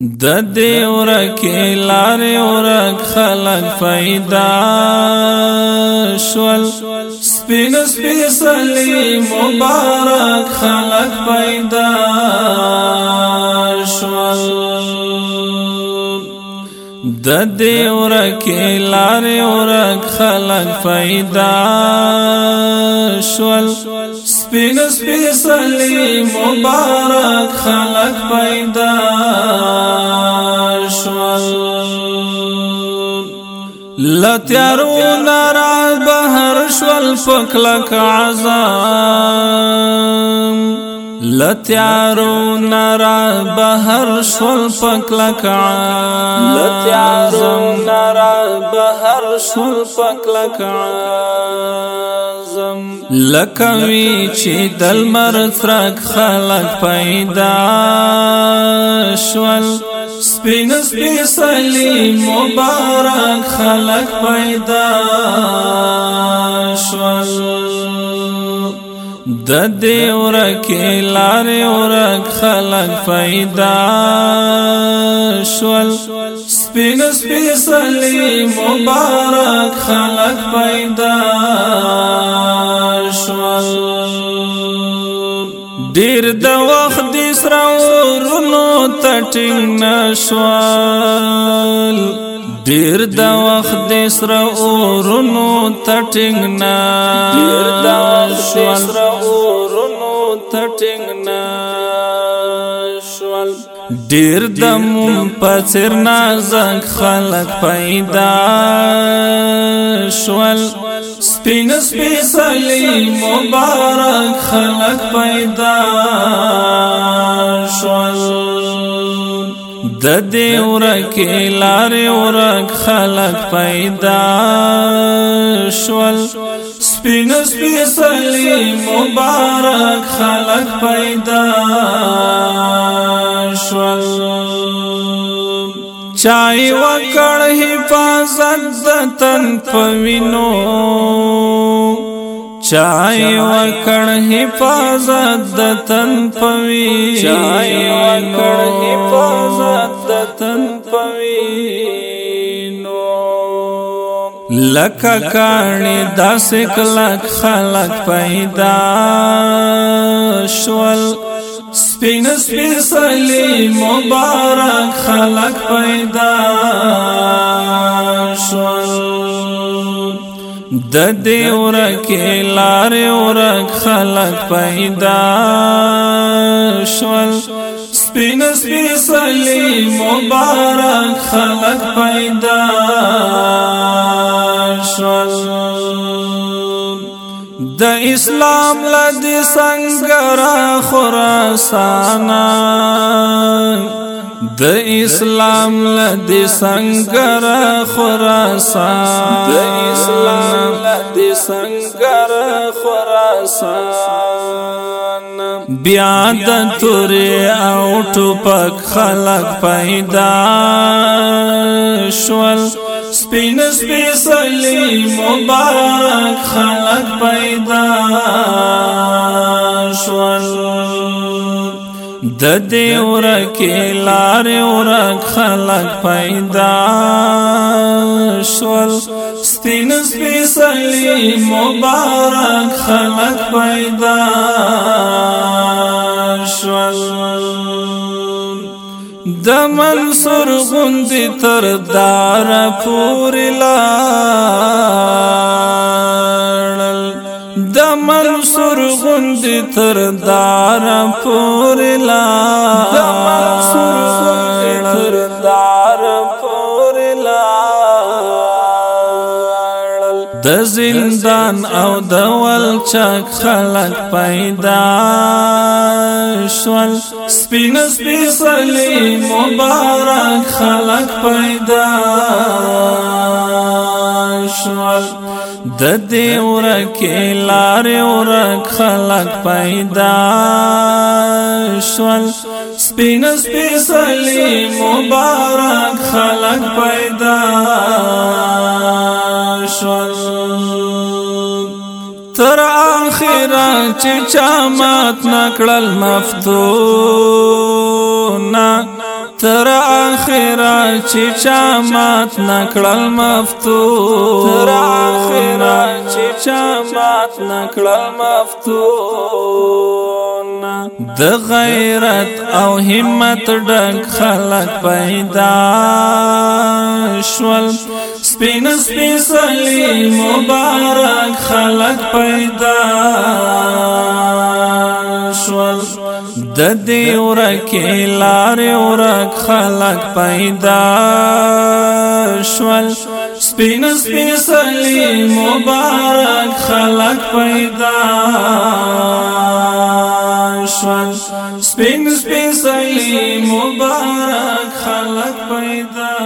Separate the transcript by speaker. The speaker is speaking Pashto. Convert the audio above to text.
Speaker 1: د دې ورک لارې ورک خلق فائدہ شول سپین سپین سلی مبارک خلق فائدہ شول د دې ورک لارې ورک خلق فائدہ شول سپین سپیسلی مبارک خلق پیدا شول لتیارو نرا بهر شول فکلک عذاب لتیارو نرا بهر شول پکلک عام لتیارو نرا بهر شول پکلک عام لکوی چې دلمر ترک خلق پیدا شول سپین سپین سلی مبارک خلق پیدا د دې ورک لارې ورک خلق فائدہ شول سپین سپین سلی مبارک خلق فائدہ شول ډیر د وخت د سره ورونو تټینګ نشوال ډیر د وخت د سره ورونو تټینګ نشوال ډیر د مون پڅر نازک خلق پیدا شول سپین سپیسلی مبارک خلق پیدا شول د دې ورک لارې ورک خلق پیدا شول سپین سپیسلی مبارک خلق پیدا چای وکړ حفاظت د تن پوینو چای وکړ حفاظت د تن پوی چای وکړ حفاظت د تن پوینو لکه کانی داس کلک خلق پیدا شول سپین سپین سلی مبارک خلق پیدا شول د دې ورکه لارې ورک خلق پیدا شول سپین سپین سلی مبارک خلق پیدا شول د اسلام لد سنگرا خراسان د اسلام لد سنگرا خراسان د اسلام لد سنگرا خراسان بیا د تور او ټوپک خلق پیدا شول سپین سپیسلی مبارک خلق پیدا شول د دې ورکه لارې ورک خلق پیدا شول سپین سپیسلی مبارک خلق پیدا شول د منصور غوندې تر دار پورې لاړل د منصور غوندې تر دار پورې لاړل د زندان او د ولچک خلق پیدا شول سپین سپیڅلی مبارک خلق پیدا شول د دې ورکه لارې ورک خلق پیدا شول سپین سپیڅلی مبارک خلق پیدا را چې چا مات نکړل مفتون تر اخره چې چا مات نکړل مفتون تر اخره چې چا مات نکړل مفتون د غیرت او همت ډک خلق پیدا شول سپین سپیڅلی مبارک خلق پیدا شول د دې ورکه لارې ورک خلق پیدا شول سپین سپیڅلی مبارک خلق پیدا شوان سپین سپین سلی مبارک خلق پیدا